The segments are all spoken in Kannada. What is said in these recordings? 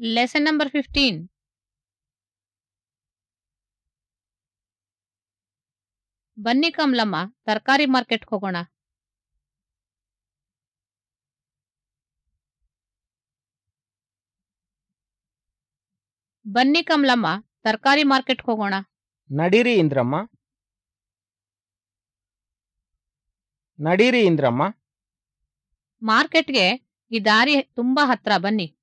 Lesson number 15. ಬನ್ನಿ ಕಮಲಮ್ಮ ತರಕಾರಿ ಮಾರ್ಕೆಟ್ಗೆ ಹೋಗೋಣ. ಬನ್ನಿ ಕಮಲಮ್ಮ ತರಕಾರಿ ಮಾರ್ಕೆಟ್ಗೆ ಹೋಗೋಣ. ನಡೀರಿ ಇಂದ್ರಮ್ಮ. ನಡೀರಿ ಇಂದ್ರಮ್ಮ. ಮಾರ್ಕೆಟ್ಗೆ ಈ ದಾರಿ ತುಂಬಾ ಹತ್ರ ಬನ್ನಿ.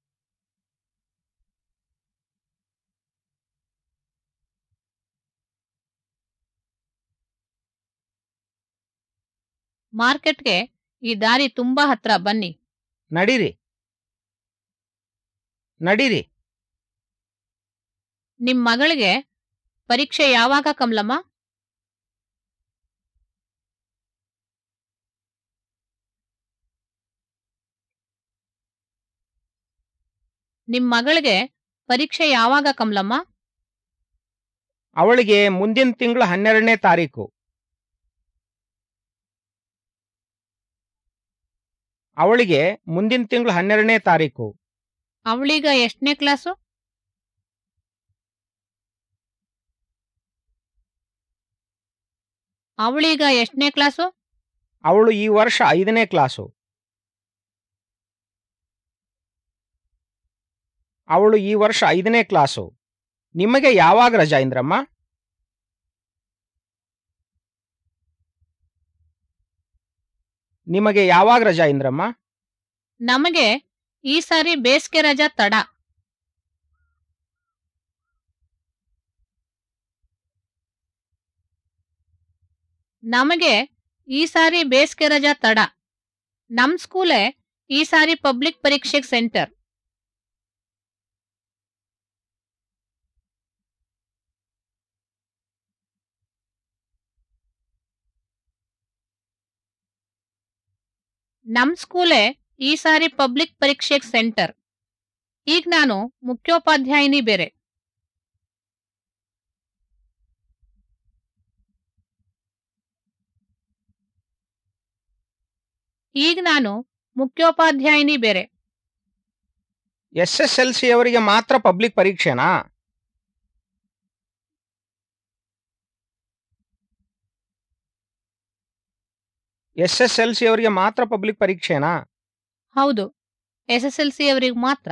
ಮಾರ್ಕೆಟ್ಗೆ ಈ ದಾರಿ ತುಂಬಾ ಹತ್ರ ಬನ್ನಿ. ನಡೀರಿ. ನಡೀರಿ. ನಿಮ್ ಮಗಳಿಗೆ ಪರೀಕ್ಷೆ ಯಾವಾಗ ಕಮಲಮ್ಮ? ನಿಮ್ ಮಗಳಿಗೆ ಪರೀಕ್ಷೆ ಯಾವಾಗ ಕಮಲಮ್ಮ? ಅವಳಿಗೆ ಮುಂದಿನ ತಿಂಗಳು ಹನ್ನೆರಡನೇ ತಾರೀಕು. ಅವಳಿಗೆ ಮುಂದಿನ ತಿಂಗಳು ಹನ್ನೆರಡನೇ ತಾರೀಕು. ಅವಳೀಗ ಎಷ್ಟನೇ ಕ್ಲಾಸು? ಅವಳೀಗ ಎಷ್ಟನೇ ಕ್ಲಾಸು? ಅವಳು ಈ ವರ್ಷ ಐದನೇ ಕ್ಲಾಸು. ಅವಳು ಈ ವರ್ಷ ಐದನೇ ಕ್ಲಾಸು. ನಿಮಗೆ ಯಾವಾಗ ರಜಾ ಇಂದ್ರಮ್ಮ? ನಿಮಗೆ ಯಾವಾಗ ರಜಾ ಇಂದ್ರಮ್ಮ? ನಮಗೆ ಈ ಸಾರಿ ಬೇಸಿಗೆ ರಜಾ ತಡ. ನಮಗೆ ಈ ಸಾರಿ ಬೇಸಿಗೆ ರಜಾ ತಡ. ನಮ್ ಸ್ಕೂಲೇ ಈ ಸಾರಿ ಪಬ್ಲಿಕ್ ಪರೀಕ್ಷೆಗೆ ಸೆಂಟರ್. ನಮ್ ಸ್ಕೂಲೇ ಈ ಸಾರಿ ಪಬ್ಲಿಕ್ ಪರೀಕ್ಷೆಗ್ ಸೆಂಟರ್. ಈಗ ನಾನು ಮುಖ್ಯೋಪಾಧ್ಯಾಯಿನಿ ಬೇರೆ. ಈಗ ನಾನು ಮುಖ್ಯೋಪಾಧ್ಯಾಯಿನಿ ಬೇರೆ. ಎಸ್ ಎಸ್ ಎಲ್ ಸಿ ಅವರಿಗೆ ಮಾತ್ರ ಪಬ್ಲಿಕ್ ಪರೀಕ್ಷೆನಾ? ಎಸ್ ಎಸ್ ಎಲ್ ಸಿ ಅವರಿಗೆ ಮಾತ್ರ ಪಬ್ಲಿಕ್ ಪರೀಕ್ಷೆನಾ? ಹೌದು. ಎಸ್ ಎಸ್ ಎಲ್ ಸಿ ಅವರಿಗೆ ಮಾತ್ರ.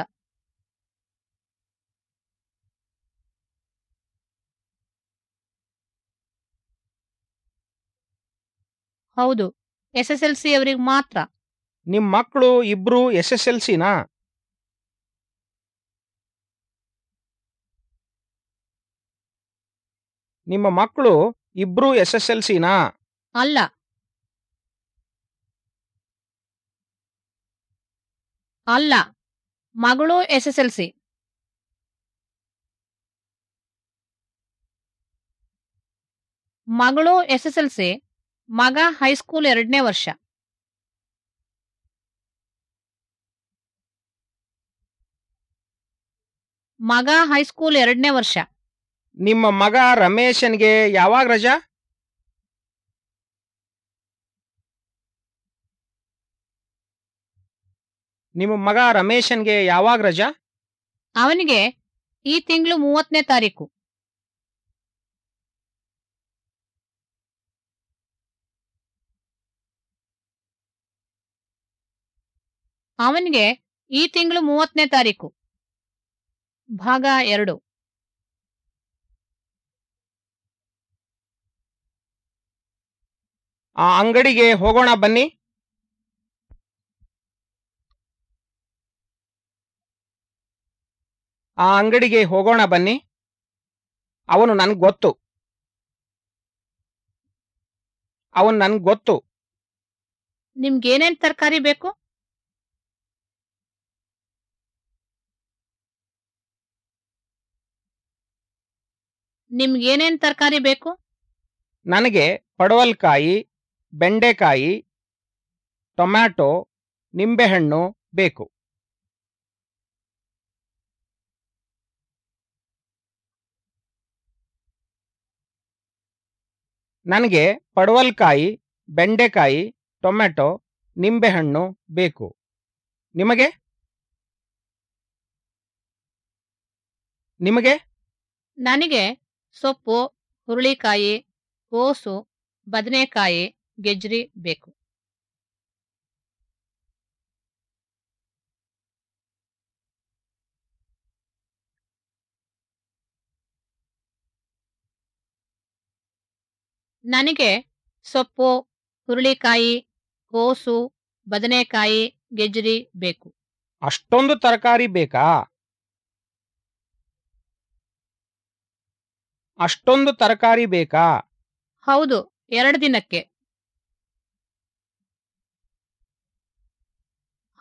ಹೌದು. ಎಸ್ ಎಸ್ ಎಲ್ ಸಿ ಅವರಿಗೆ ಮಾತ್ರ. ನಿಮ್ ಮಕ್ಕಳು ಇಬ್ರು ಎಸ್ ಎಸ್ ಎಲ್ ಸಿನಾ? ನಿಮ್ಮ ಮಕ್ಕಳು ಇಬ್ರು ಎಸ್ ಎಸ್ ಎಲ್ ಸಿನಾ? ಅಲ್ಲ. ಅಲ್ಲ. ಮಗಳು ಎಸ್ ಎಸ್ ಎಲ್ ಸಿ. ಮಗಳು ಎಸ್ ಎಸ್ ಎಲ್ ಸಿ, ಮಗ ಹೈಸ್ಕೂಲ್ ಎರಡನೇ ವರ್ಷ. ಮಗ ಹೈಸ್ಕೂಲ್ ಎರಡನೇ ವರ್ಷ. ನಿಮ್ಮ ಮಗ ರಮೇಶನ್ಗೆ ಯಾವಾಗ ರಜಾ? ನಿಮ್ಮ ಮಗ ರಮೇಶನ್ಗೆ ಯಾವಾಗ ರಜಾ? ಅವನಿಗೆ ಈ ತಿಂಗಳು ಮೂವತ್ತನೇ ತಾರೀಕು. ಅವನಿಗೆ ಈ ತಿಂಗಳು ಮೂವತ್ತನೇ ತಾರೀಕು. ಭಾಗ ಎರಡು. ಆ ಅಂಗಡಿಗೆ ಹೋಗೋಣ ಬನ್ನಿ. ಆ ಅಂಗಡಿಗೆ ಹೋಗೋಣ ಬನ್ನಿ. ಅವನು ನನ್ಗೆ ಗೊತ್ತು. ಅವನು ನನ್ಗೆ ಗೊತ್ತು. ನಿಮ್ಗೇನೇನು ತರಕಾರಿ ಬೇಕು? ನಿಮ್ಗೇನೇನು ತರಕಾರಿ ಬೇಕು? ನನಗೆ ಪಡವಲ್ಕಾಯಿ ಬೆಂಡೆಕಾಯಿ ಟೊಮ್ಯಾಟೊ ನಿಂಬೆಹಣ್ಣು ಬೇಕು. ನನಗೆ ಪಡವಲ್ಕಾಯಿ, ಬೆಂಡೆಕಾಯಿ ಟೊಮೆಟೊ ನಿಂಬೆಹಣ್ಣು ಬೇಕು. ನಿಮಗೆ? ನಿಮಗೆ? ನನಗೆ ಸೊಪ್ಪು, ಹುರುಳಿಕಾಯಿ, ಕೋಸು, ಬದನೆಕಾಯಿ ಗೆಜ್ರಿ ಬೇಕು. ನನಗೆ ಸೊಪ್ಪು ಹುರುಳಿಕಾಯಿ ಕೋಸು ಬದನೆಕಾಯಿ ಗೆಜ್ಜರಿ ಬೇಕು. ಅಷ್ಟೊಂದು ತರಕಾರಿ ಬೇಕಾ? ಅಷ್ಟೊಂದು ತರಕಾರಿ ಬೇಕಾ? ಹೌದು ಎರಡು ದಿನಕ್ಕೆ.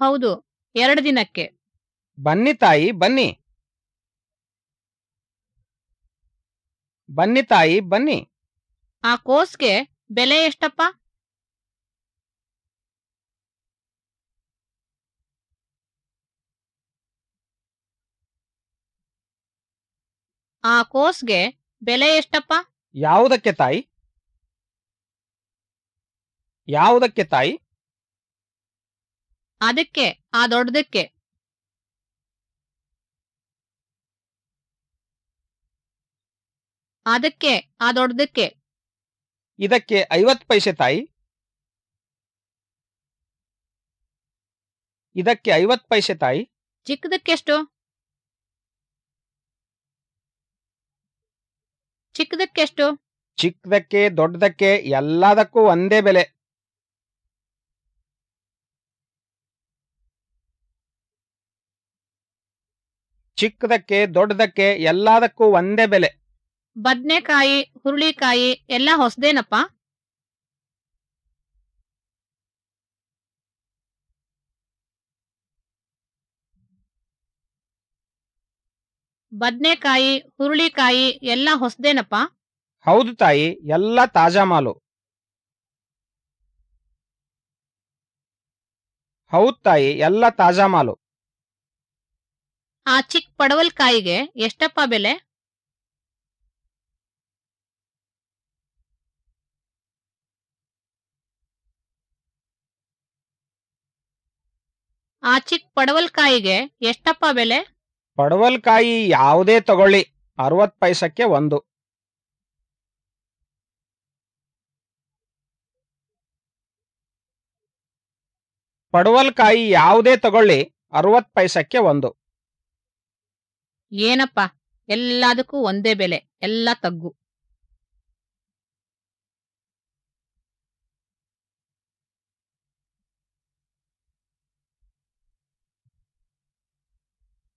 ಹೌದು ಎರಡು ದಿನಕ್ಕೆ. ಬನ್ನಿ ತಾಯಿ ಬನ್ನಿ. ಬನ್ನಿ ತಾಯಿ ಬನ್ನಿ. ಆ ಕೋಸ್ಗೆ ಬೆಲೆ ಎಷ್ಟಪ್ಪ? ಆ ಕೋಸ್ಗೆ ಬೆಲೆ ಎಷ್ಟಪ್ಪ? ಯಾವುದಕ್ಕೆ ತಾಯಿ? ಯಾವುದಕ್ಕೆ ತಾಯಿ? ಅದಕ್ಕೆ ಆ ದೊಡ್ಡದಕ್ಕೆ. ಅದಕ್ಕೆ ಆ ದೊಡ್ಡದಕ್ಕೆ. ಇದಕ್ಕೆ ಐವತ್ತು ಪೈಸೆ ತಾಯಿ. ಇದಕ್ಕೆ ಐವತ್ತು ಪೈಸೆ ತಾಯಿ. ಚಿಕ್ಕದಕ್ಕೆಷ್ಟು ಚಿಕ್ಕದಕ್ಕೆಷ್ಟು ಚಿಕ್ಕದಕ್ಕೆ ದೊಡ್ಡದಕ್ಕೆ ಎಲ್ಲದಕ್ಕೂ ಒಂದೇ ಬೆಲೆ. ಚಿಕ್ಕದಕ್ಕೆ ದೊಡ್ಡದಕ್ಕೆ ಎಲ್ಲದಕ್ಕೂ ಒಂದೇ ಬೆಲೆ. ಬದ್ನೆಕಾಯಿ ಹುರುಳಿಕಾಯಿ ಎಲ್ಲ ಹೊಸದೇನಪ್ಪ? ಬದ್ನೆಕಾಯಿ ಹುರುಳಿಕಾಯಿ ಎಲ್ಲ ಹೊಸದೇನಪ್ಪ? ಹೌದು ತಾಯಿ ಎಲ್ಲ ತಾಜಾ ಮಾಲು. ಹೌದು ತಾಯಿ ಎಲ್ಲ ತಾಜಾ ಮಾಲು. ಆ ಚಿಕ್ಕ ಪಡವಲ್ಕಾಯಿಗೆ ಎಷ್ಟಪ್ಪ ಬೆಲೆ? ಆ ಚಿಕ್ಕ ಪಡವಲ್ಕಾಯಿಗೆ ಎಷ್ಟಪ್ಪ ಬೆಲೆ? ಪಡವಲ್ಕಾಯಿ ಯಾವುದೇ ತಗೊಳ್ಳಿ. ಅರವತ್ ಪೈಸಕ್ಕೆ ಒಂದು. ಪಡವಲ್ಕಾಯಿ ಯಾವುದೇ ತಗೊಳ್ಳಿ. ಅರವತ್ ಪೈಸಕ್ಕೆ ಒಂದು. ಏನಪ್ಪ? ಎಲ್ಲದಕ್ಕೂ ಒಂದೇ ಬೆಲೆ. ಎಲ್ಲ ತಗ್ಗು.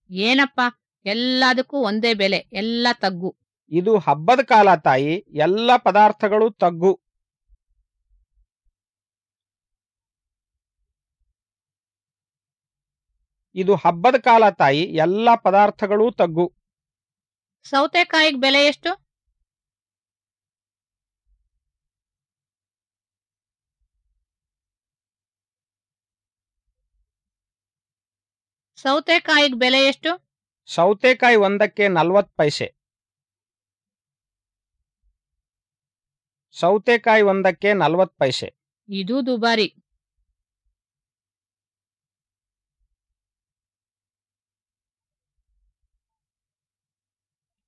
ಏನಪ್ಪ? ಎಲ್ಲದಕ್ಕೂ ಒಂದೇ ಬೆಲೆ ಎಲ್ಲ ತಗ್ಗು. ಇದು ಹಬ್ಬದ ಕಾಲ ತಾಯಿ ಎಲ್ಲ ಪದಾರ್ಥಗಳು ತಗ್ಗು. ಇದು ಹಬ್ಬದ ಕಾಲ ತಾಯಿ ಎಲ್ಲ ಪದಾರ್ಥಗಳು ತಗ್ಗು. ಸೌತೆಕಾಯಿಗೆ ಬೆಲೆ ಎಷ್ಟು? ಸೌತೆಕಾಯಿಗೆ ಬೆಲೆ ಎಷ್ಟು? ಸೌತೆಕಾಯಿ ಒಂದಕ್ಕೆ ನಲ್ವತ್ತು ಪೈಸೆ. ಸೌತೆಕಾಯಿ ಒಂದಕ್ಕೆ ನಲ್ವತ್ತು ಪೈಸೆ. ಇದು ದುಬಾರಿ.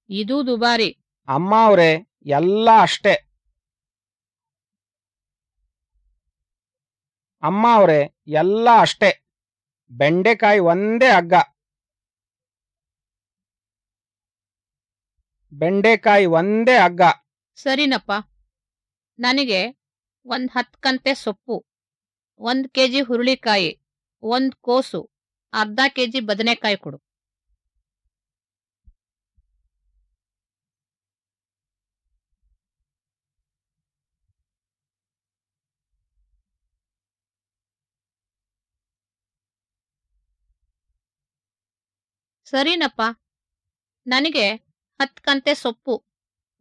ಇದು ದುಬಾರಿ. ಅಮ್ಮ ಅವರೇ ಎಲ್ಲ ಅಷ್ಟೇ. ಅಮ್ಮ ಅವರೇ ಎಲ್ಲ ಅಷ್ಟೇ. ಬೆಂಡೆಕಾಯಿ ಒಂದೇ ಹಗ್ಗ. ಬೆಂಡೆಕಾಯಿ ಒಂದೇ ಹಗ್ಗ. ಸರಿನಪ್ಪ. ನನಗೆ ಒಂದ್ ಹತ್ತು ಕಂತೆ ಸೊಪ್ಪು, ಒಂದ್ ಕೆಜಿ ಹುರುಳಿಕಾಯಿ, ಒಂದು ಕೋಸು, ಅರ್ಧ ಕೆಜಿ ಬದನೆಕಾಯಿ ಕೊಡು. ಸರಿನಪ್ಪ. ನನಗೆ ಹತ್ತು ಕಂತೆ ಸೊಪ್ಪು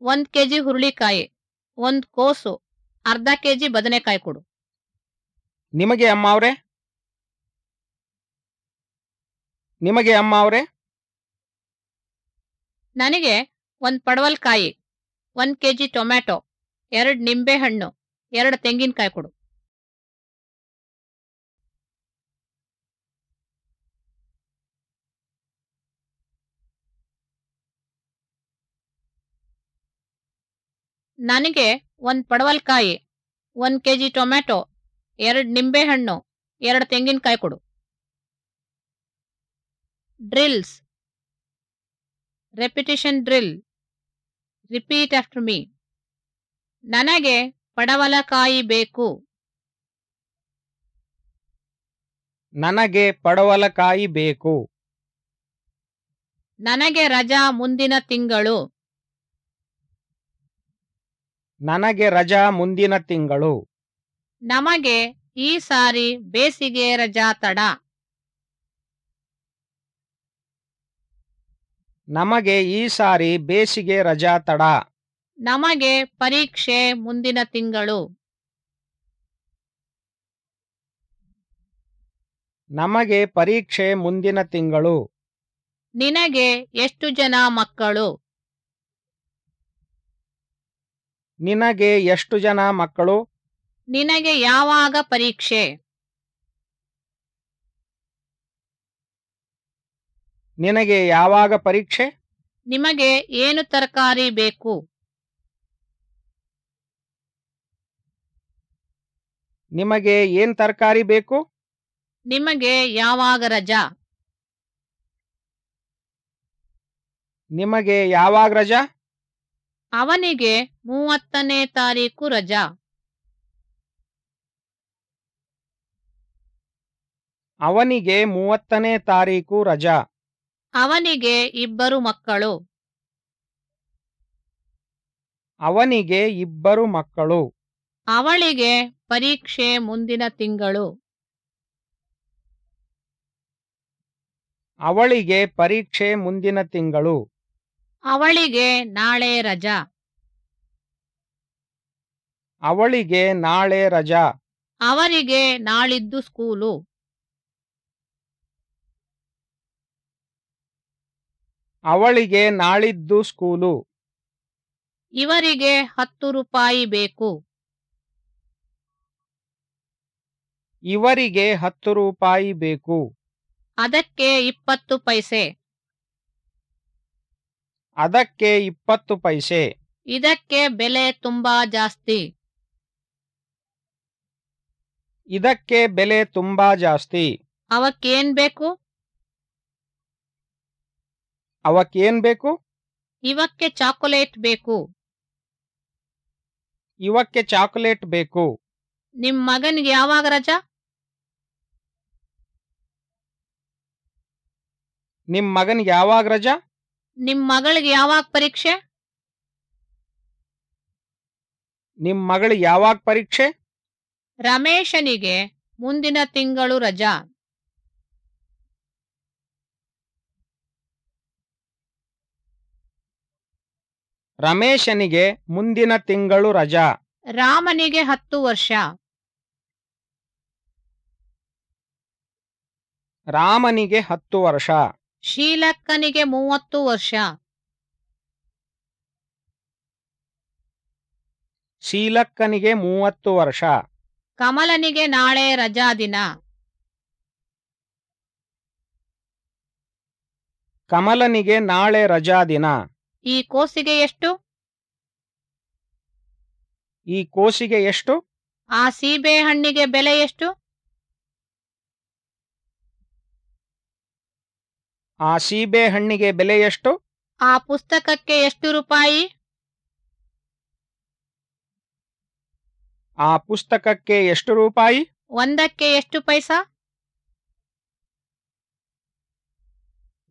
ಒಂದ್ ಕೆಜಿ ಹುರುಳಿಕಾಯಿ ಒಂದ್ ಕೋಸು ಅರ್ಧ ಕೆಜಿ ಬದನೆಕಾಯಿ ಕೊಡು. ನಿಮಗೆ ಅಮ್ಮ ಅವರೇ? ನಿಮಗೆ ಅಮ್ಮ ಅವರೇ? ನನಗೆ ಒಂದ್ ಪಡವಲ್ಕಾಯಿ ಒಂದ್ ಕೆಜಿ ಟೊಮ್ಯಾಟೊ ಎರಡ್ ನಿಂಬೆ ಹಣ್ಣು ಎರಡು ತೆಂಗಿನಕಾಯಿ ಕೊಡು. ನನಗೆ ಒಂದು ಪಡವಲ್ಕಾಯಿ ಒಂದು ಕೆ ಜಿ ಟೊಮ್ಯಾಟೊ ಎರಡು ನಿಂಬೆಹಣ್ಣು ಎರಡು ತೆಂಗಿನಕಾಯಿ ಕೊಡು. Drills. Repetition drill. Repeat after me. ನನಗೆ ಪಡವಲಕಾಯಿ ಬೇಕು. ನನಗೆ ಪಡವಲಕಾಯಿ ಬೇಕು. ನನಗೆ ರಜಾ ಮುಂದಿನ ತಿಂಗಳು. ನನಗೆ ರಜಾ ಮುಂದಿನ ತಿಂಗಳು. ನಮಗೆ ಈ ಸಾರಿ ಬೇಸಿಗೆ ರಜಾ ತಡ. ನಮಗೆ ಈ ಸಾರಿ ಬೇಸಿಗೆ ರಜಾ ತಡ. ನಮಗೆ ಪರೀಕ್ಷೆ ಮುಂದಿನ ತಿಂಗಳು. ನಮಗೆ ಪರೀಕ್ಷೆ ಮುಂದಿನ ತಿಂಗಳು. ನಿನಗೆ ಎಷ್ಟು ಜನ ಮಕ್ಕಳು? ನಿನಗೆ ಎಷ್ಟು ಜನ ಮಕ್ಕಳು? ನಿನಗೆ ಯಾವಾಗ ಪರೀಕ್ಷೆ? ನಿನಗೆ ಯಾವಾಗ ಪರೀಕ್ಷೆ? ನಿಮಗೆ ಏನು ತರಕಾರಿ ಬೇಕು? ನಿಮಗೆ ಏನ್ ತರಕಾರಿ ಬೇಕು? ನಿಮಗೆ ಯಾವಾಗ ರಜಾ? ನಿಮಗೆ ಯಾವಾಗ ರಜಾ? ಅವನಿಗೆ ಮೂವತ್ತನೇ ತಾರೀಕು ರಜಾ. ಅವನಿಗೆ ಮೂವತ್ತನೇ ತಾರೀಕು ರಜಾ. ಅವನಿಗೆ ಇಬ್ಬರು ಮಕ್ಕಳು. ಅವನಿಗೆ ಇಬ್ಬರು ಮಕ್ಕಳು. ಅವಳಿಗೆ ಪರೀಕ್ಷೆ ಮುಂದಿನ ತಿಂಗಳು. ಅವಳಿಗೆ ಪರೀಕ್ಷೆ ಮುಂದಿನ ತಿಂಗಳು. ಅವಳಿಗೆ ನಾಳೆ ರಜಾ. ಅವಳಿಗೆ ನಾಳೆ ರಜಾ. ಅವರಿಗೆ ನಾಳಿದ್ದು ಸ್ಕೂಲು. ಅವಳಿಗೆ ನಾಳಿದ್ದು ಸ್ಕೂಲು. ಇವರಿಗೆ ಹತ್ತು ರೂಪಾಯಿ ಬೇಕು. ಇವರಿಗೆ ಹತ್ತು ರೂಪಾಯಿ ಬೇಕು. ಅದಕ್ಕೆ ಇಪ್ಪತ್ತು ಪೈಸೆ. ಅದಕ್ಕೆ ಇಪ್ಪತ್ತು ಪೈಸೆ. ಇದಕ್ಕೆ ಬೆಲೆ ತುಂಬಾ ಜಾಸ್ತಿ. ಇದಕ್ಕೆ ಬೆಲೆ ತುಂಬಾ ಜಾಸ್ತಿ. ಅವಕ್ಕೇನ್ ಬೇಕು? ಅವಕ್ಕೇನ್ ಬೇಕು? ಇವಕ್ಕೆ ಚಾಕೊಲೇಟ್ ಬೇಕು. ಇವಕ್ಕೆ ಚಾಕೊಲೇಟ್ ಬೇಕು. ನಿಮ್ ಮಗನಿಗೆ ಯಾವಾಗ ರಜಾ? ನಿಮ್ ಮಗನಿಗೆ ಯಾವಾಗ ರಜಾ? ನಿಮ್ ಮಗಳಿಗೆ ಯಾವಾಗ ಪರೀಕ್ಷೆ? ನಿಮ್ ಮಗಳು ಯಾವಾಗ ಪರೀಕ್ಷೆ? ರಮೇಶನಿಗೆ ಮುಂದಿನ ತಿಂಗಳು ರಜಾ. ರಮೇಶನಿಗೆ ಮುಂದಿನ ತಿಂಗಳು ರಜಾ. ರಾಮನಿಗೆ ಹತ್ತು ವರ್ಷ. ರಾಮನಿಗೆ ಹತ್ತು ವರ್ಷ. ಶೀಲಕ್ಕನಿಗೆ ಮೂವತ್ತು ವರ್ಷ. ಶೀಲಕ್ಕನಿಗೆ ಮೂವತ್ತು ವರ್ಷ. ಕಮಲನಿಗೆ ನಾಳೆ ರಜಾದಿನ ಕಮಲನಿಗೆ ನಾಳೆ ರಜಾ ದಿನ. ಈ ಕೋಸಿಗೆ ಎಷ್ಟು? ಈ ಕೋಸಿಗೆ ಎಷ್ಟು? ಆ ಸೀಬೆ ಹಣ್ಣಿಗೆ ಬೆಲೆ ಎಷ್ಟು? ಆ ಸೀಬೆ ಹಣ್ಣಿಗೆ ಬೆಲೆ ಎಷ್ಟು? ಆ ಪುಸ್ತಕಕ್ಕೆ ಎಷ್ಟು ರೂಪಾಯಿ? ಆ ಪುಸ್ತಕಕ್ಕೆ ಎಷ್ಟು ರೂಪಾಯಿ? ಒಂದಕ್ಕೆ ಎಷ್ಟು ಪೈಸಾ?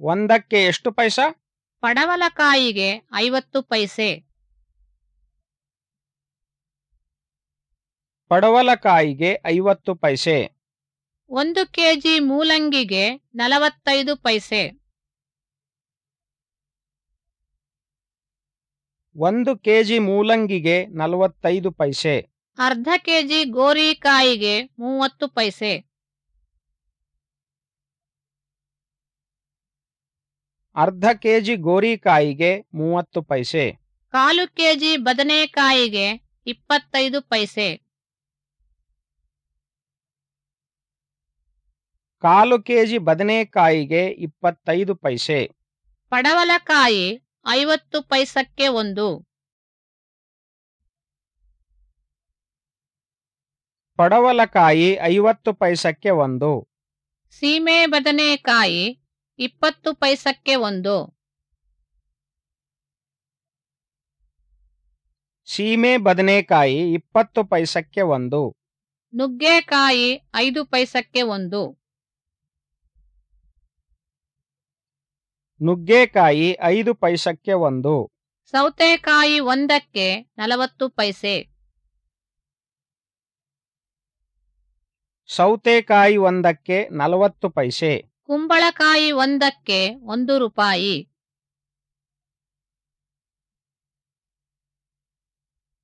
ಒಂದಕ್ಕೆ ಎಷ್ಟು ಪೈಸಾ? ಪಡವಲಕಾಯಿಗೆ ಐವತ್ತು ಪೈಸೆ. ಪಡವಲಕಾಯಿಗೆ ಐವತ್ತು ಪೈಸೆ. ಒಂದು ಕೆಜಿ ಮೂಲಂಗಿಗೆ ನಲವತ್ತೈದು ಪೈಸೆ. ಒಂದು ಕೆಜಿ ಮೂಲಂಗಿಗೆ ನಲವತ್ತೈದು ಪೈಸೆ. ಅರ್ಧ ಕೆಜಿ ಗೋರಿಕಾಯಿಗೆ ಮೂವತ್ತು ಪೈಸೆ. ಅರ್ಧ ಕೆಜಿ ಗೋರಿಕಾಯಿಗೆ ಮೂವತ್ತು ಪೈಸೆ. ಕಾಲು ಕೆಜಿ ಬದನೆಕಾಯಿಗೆ ಇಪ್ಪತ್ತೈದು ಪೈಸೆ. ಕಾಲು ಕೆಜಿ ಬದನೆಕಾಯಿಗೆ ಇಪ್ಪತ್ತೈದು ಪೈಸೆ. ಪಡವಲಕಾಯಿ ಐವತ್ತು ಪೈಸಕ್ಕೆ ಒಂದು. ಪಡವಲಕಾಯಿ ಐವತ್ತು ಪೈಸಕ್ಕೆ ಒಂದು. ಸೀಮೆ ಬದನೆಕಾಯಿ ಇಪ್ಪತ್ತು ಪೈಸಕ್ಕೆ ಒಂದು. ಸೀಮೆ ಬದನೆಕಾಯಿ ಇಪ್ಪತ್ತು ಪೈಸಕ್ಕೆ ಒಂದು. ನುಗ್ಗೆಕಾಯಿ ಐದು ಪೈಸಕ್ಕೆ ಒಂದು. ನುಗ್ಗೆಕಾಯಿ ಐದು ಪೈಸಕ್ಕೆ ಒಂದು. ಸೌತೆಕಾಯಿ ಒಂದಕ್ಕೆ ನಲವತ್ತು ಪೈಸೆ. ಸೌತೆಕಾಯಿ ಒಂದಕ್ಕೆ ನಲವತ್ತು ಪೈಸೆ. ಕುಂಬಳಕಾಯಿ ಒಂದಕ್ಕೆ ಒಂದು ರೂಪಾಯಿ.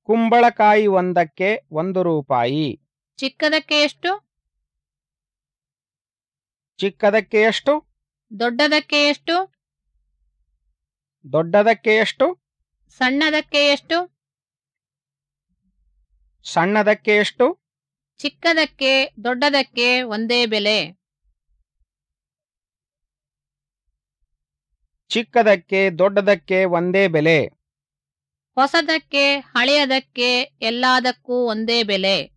ಕುಂಬಳಕಾಯಿ ಒಂದಕ್ಕೆ ಒಂದು ರೂಪಾಯಿ. ಚಿಕ್ಕದಕ್ಕೆ ಎಷ್ಟು? ಚಿಕ್ಕದಕ್ಕೆ ಎಷ್ಟು? ದೊಡ್ಡದಕ್ಕೆ ಎಷ್ಟು? ದೊಡ್ಡದಕ್ಕೆ ಎಷ್ಟು? ಸಣ್ಣದಕ್ಕೆ ಎಷ್ಟು? ಸಣ್ಣದಕ್ಕೆ ಎಷ್ಟು? ಚಿಕ್ಕದಕ್ಕೆ ದೊಡ್ಡದಕ್ಕೆ ಒಂದೇ ಬೆಲೆ. ಚಿಕ್ಕದಕ್ಕೆ ದೊಡ್ಡದಕ್ಕೆ ಒಂದೇ ಬೆಲೆ. ಹೊಸದಕ್ಕೆ ಹಳೆಯದಕ್ಕೆ ಎಲ್ಲದಕ್ಕೂ ಒಂದೇ ಬೆಲೆ.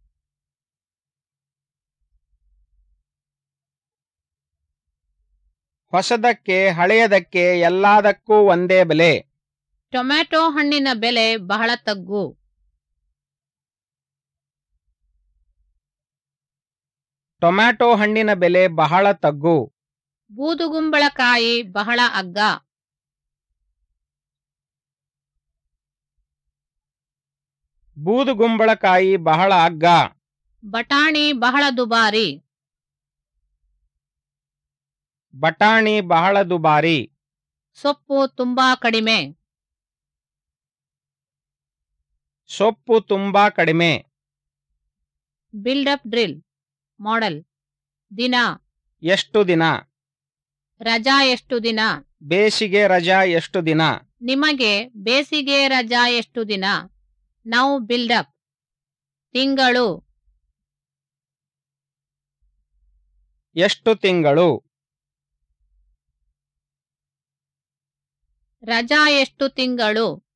ಹೊಸದಕ್ಕೆ ಹಳೆಯದಕ್ಕೆ ಎಲ್ಲದಕ್ಕೂ ಒಂದೇ ಬೆಲೆ. ಟೊಮ್ಯಾಟೊ ಹಣ್ಣಿನ ಬೆಲೆ ಬಹಳ ತಗ್ಗು. ಟೊಮ್ಯಾಟೊ ಹಣ್ಣಿನ ಬೆಲೆ ಬಹಳ ತಗ್ಗು. ಬೂದುಗುಂಬಳಕಾಯಿ ಬಹಳ ಅಗ್ಗ. ಬೂದುಗುಂಬಳಕಾಯಿ ಬಹಳ ಅಗ್ಗ. ಬಟಾಣಿ ಬಹಳ ದುಬಾರಿ. ಬಟಾಣಿ ಬಹಳ ದುಬಾರಿ. ಸೊಪ್ಪು ತುಂಬಾ ಕಡಿಮೆ. ಸೊಪ್ಪು ತುಂಬಾ ಕಡಿಮೆ. ಬಿಲ್ಡಪ್ ಡ್ರಿಲ್ ಮಾಡೆಲ್ ದಿನ. ಎಷ್ಟು ದಿನ? ರಜಾ ಎಷ್ಟು ದಿನ? ಬೇಸಿಗೆ ರಜಾ ಎಷ್ಟು ದಿನ? ನಿಮಗೆ ಬೇಸಿಗೆ ರಜಾ ಎಷ್ಟು ದಿನ? ನಾವು ಬಿಲ್ಡಪ್ ತಿಂಗಳು. ಎಷ್ಟು ತಿಂಗಳು? ರಜಾ ಎಷ್ಟು ತಿಂಗಳು?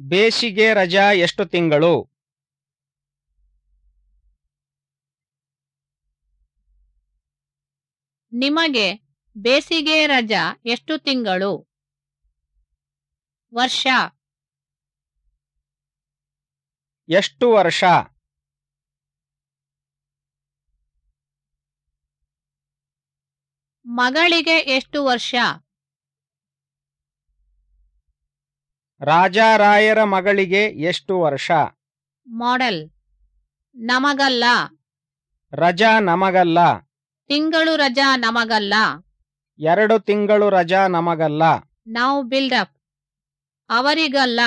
ಬೇಸಿಗೆ ರಜಾ ಎಷ್ಟು ತಿಂಗಳು? ನಿಮಗೆ ಬೇಸಿಗೆ ರಜಾ ಎಷ್ಟು ತಿಂಗಳು? ವರ್ಷ. ಎಷ್ಟು ವರ್ಷ? ಮಗಳಿಗೆ ಎಷ್ಟು ವರ್ಷ? ರಾಜಾರಾಯರ ಮಗಳಿಗೆ ಎಷ್ಟು ವರ್ಷ? ಮಾಡೆಲ್. ನಮಗಲ್ಲ. ರಜಾ ನಮಗಲ್ಲ. ತಿಂಗಳು ರಜಾ ನಮಗಲ್ಲ. ಎರಡು ತಿಂಗಳು ರಜಾ ನಮಗಲ್ಲ. ನಾವು ಬಿಲ್ಡಪ್ ಅವರಿಗಲ್ಲ.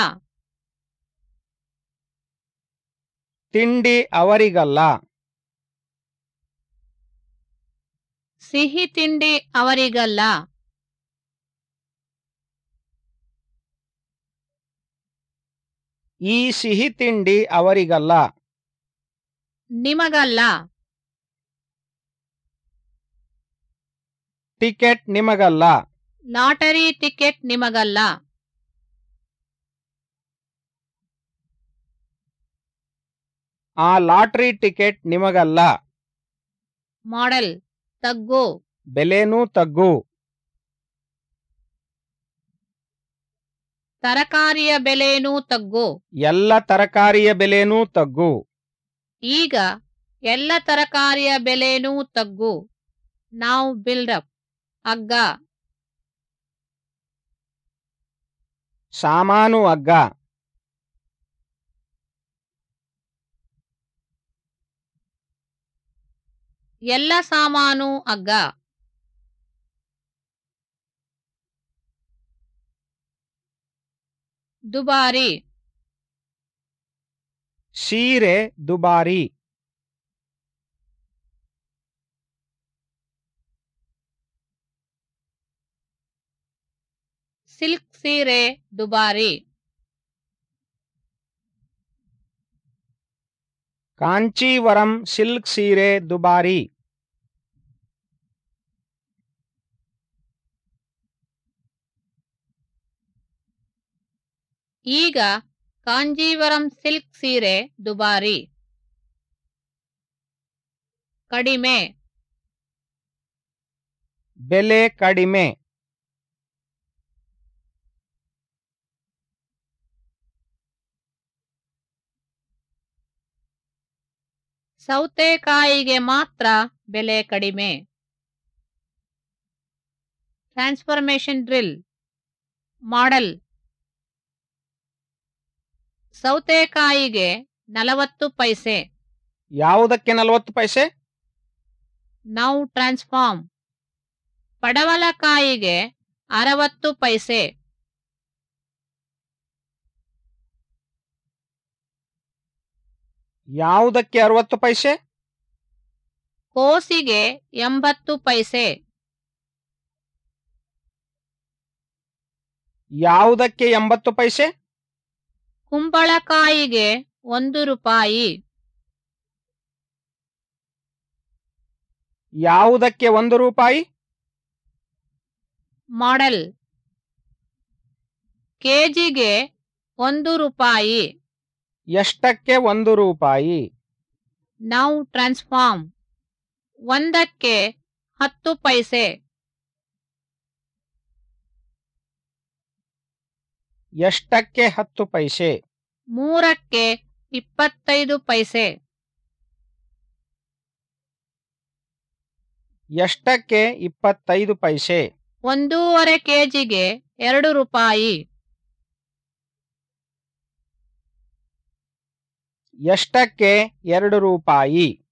ತಿಂಡಿ ಅವರಿಗಲ್ಲ. ಸಿಹಿ ತಿಂಡಿ ಅವರಿಗಲ್ಲ. ಈ ಸಿಹಿ ತಿಂಡಿ ಅವರಿಗಲ್ಲ. ನಿಮಗಲ್ಲ. ಟಿಕೆಟ್ ನಿಮಗಲ್ಲ. ಲಾಟರಿ ಟಿಕೆಟ್ ನಿಮಗಲ್ಲ. ಆ ಲಾಟರಿ ಟಿಕೆಟ್ ನಿಮಗಲ್ಲ. ಮಾಡೆಲ್. ತಗ್ಗು. ಬೆಲೆನೂ ತಗ್ಗು. ತರಕಾರಿಯ ಬೆಲೆನೂ ತಗ್ಗು. ಎಲ್ಲ ತರಕಾರಿಯ ಬೆಲೆನೂ ತಗ್ಗು. ಈಗ ಎಲ್ಲ ತರಕಾರಿಯ ಬೆಲೆನೂ ತಗ್ಗು. ನಾವು ಬಿಲ್ಡಪ್ ಅಗ್ಗ ಸಾಮಾನು ಅಗ್ಗ ಎಲ್ಲ ಸಾಮಾನು ಅಗ್ಗ ದುಬಾರಿ. ಸೀರೆ ದುಬಾರಿ. ಸಿಲ್ಕ್ ಸೀರೆ ದುಬಾರಿ. ಕಾಂಚೀವರಂ ಸಿಲ್ಕ್ ಸೀರೆ ದುಬಾರಿ. ಈಗ ಕಾಂಜೀವರಂ ಸಿಲ್ಕ್ ಸೀರೆ ದುಬಾರಿ. ಕಡಿಮೆ. ಬೆಲೆ ಕಡಿಮೆ. ಸೌತೆಕಾಯಿಗೆ ಮಾತ್ರ ಬೆಲೆ ಕಡಿಮೆ. ಟ್ರಾನ್ಸ್ಫಾರ್ಮೇಶನ್ ಡ್ರಿಲ್ ಮಾಡೆಲ್ ಸೌತೆಕಾಯಿಗೆ ನಲವತ್ತು ಪೈಸೆ. ಯಾವುದಕ್ಕೆ ನಲವತ್ತು ಪೈಸೆ? Now transform. ಪಡವಲಕಾಯಿಗೆ ಅರವತ್ತು ಪೈಸೆ. ಯಾವುದಕ್ಕೆ ಅರವತ್ತು ಪೈಸೆ? ಕೋಸಿಗೆ ಎಂಬತ್ತು ಪೈಸೆ. ಯಾವುದಕ್ಕೆ ಎಂಬತ್ತು ಪೈಸೆ? ಕುಂಬಳಕಾಯಿಗೆ ಒಂದು ರೂಪಾಯಿ. ಯಾವುದಕ್ಕೆ ಒಂದು ರೂಪಾಯಿ? ಮಾಡೆಲ್. ಕೆಜಿಗೆ ಒಂದು ರೂಪಾಯಿ. ಎಷ್ಟಕ್ಕೆ ಒಂದು ರೂಪಾಯಿ? ನೌ ಟ್ರಾನ್ಸ್ಫಾರ್ಮ್ ಒಂದಕ್ಕೆ ಹತ್ತು ಪೈಸೆ. ಎಷ್ಟಕ್ಕೆ ಹತ್ತು ಪೈಸೆ? ಮೂರಕ್ಕೆ ಇಪ್ಪತ್ತೈದು ಪೈಸೆ. ಎಷ್ಟಕ್ಕೆ ಇಪ್ಪತ್ತೈದು ಪೈಸೆ? ಒಂದೂವರೆ ಕೆಜಿಗೆ ಎರಡು ರೂಪಾಯಿ. ಎಷ್ಟಕ್ಕೆ ಎರಡು ರೂಪಾಯಿ?